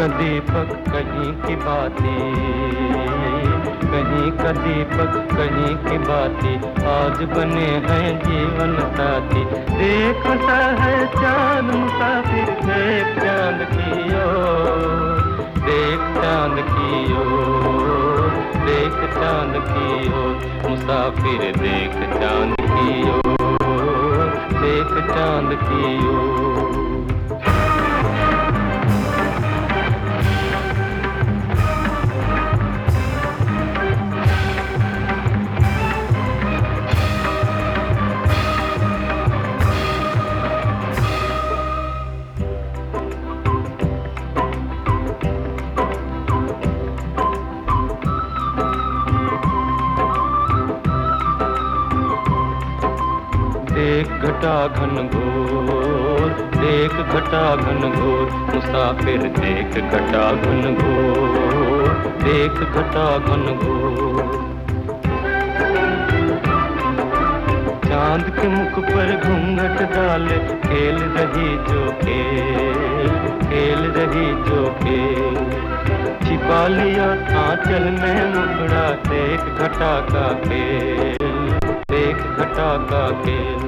का दीपक कहीं की बातें। कहीं का दीपक कहीं की बाती। आज बने हैं जीवन साथी। देखता है चाँद मुसाफिर देख चाँद की ओर। देख चाँद की ओर देख चाँद की ओर। मुसाफिर देख चाँद की ओर, देख चाँद की ओर। देख घटा घन घोर देख घटा घन घोर, मुसाफिर देख घटा घन घोर देख घटा घन घोर। चाँद के मुख पर घूंघट डाले, खेल रही जो खेल खेल रही जो खेल। छिपा लिया आंचल में मुखड़ा देख घटा का खेल। घटा का खेल।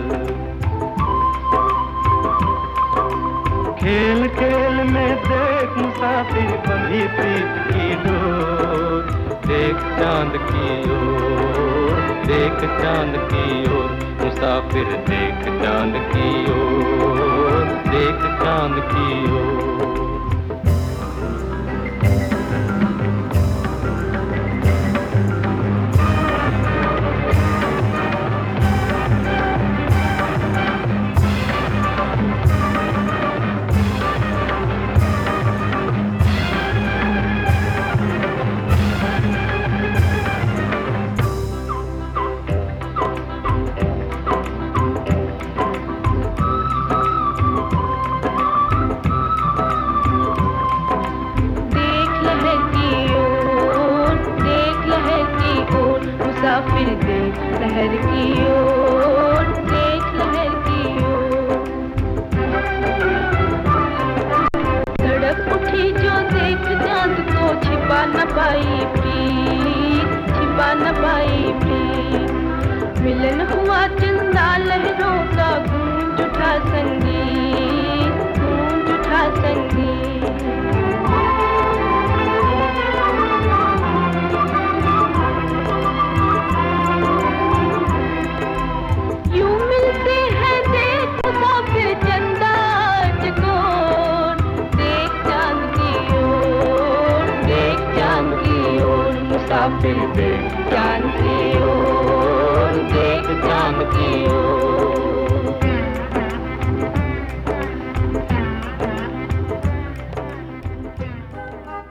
खेल खेल में देख मुसाफिर बंधी प्रीत की डोर। देख चाँद की ओर, देख चाँद की ओर, मुसाफिर देख चाँद की ओर। देख चाँद की ओर। ओर मुसाफिर देख लहर की ओर, देख लहर की ओर। धड़क उठी जो देख, चाँद को छिपा न पाई प्रीत, छिपा न पाई प्रीत। मिलन हुआ चंदा लहरों का गूंज उठा संगीत ओर मुसाफिर देख चाँद की ओर देख चाँद की ओर।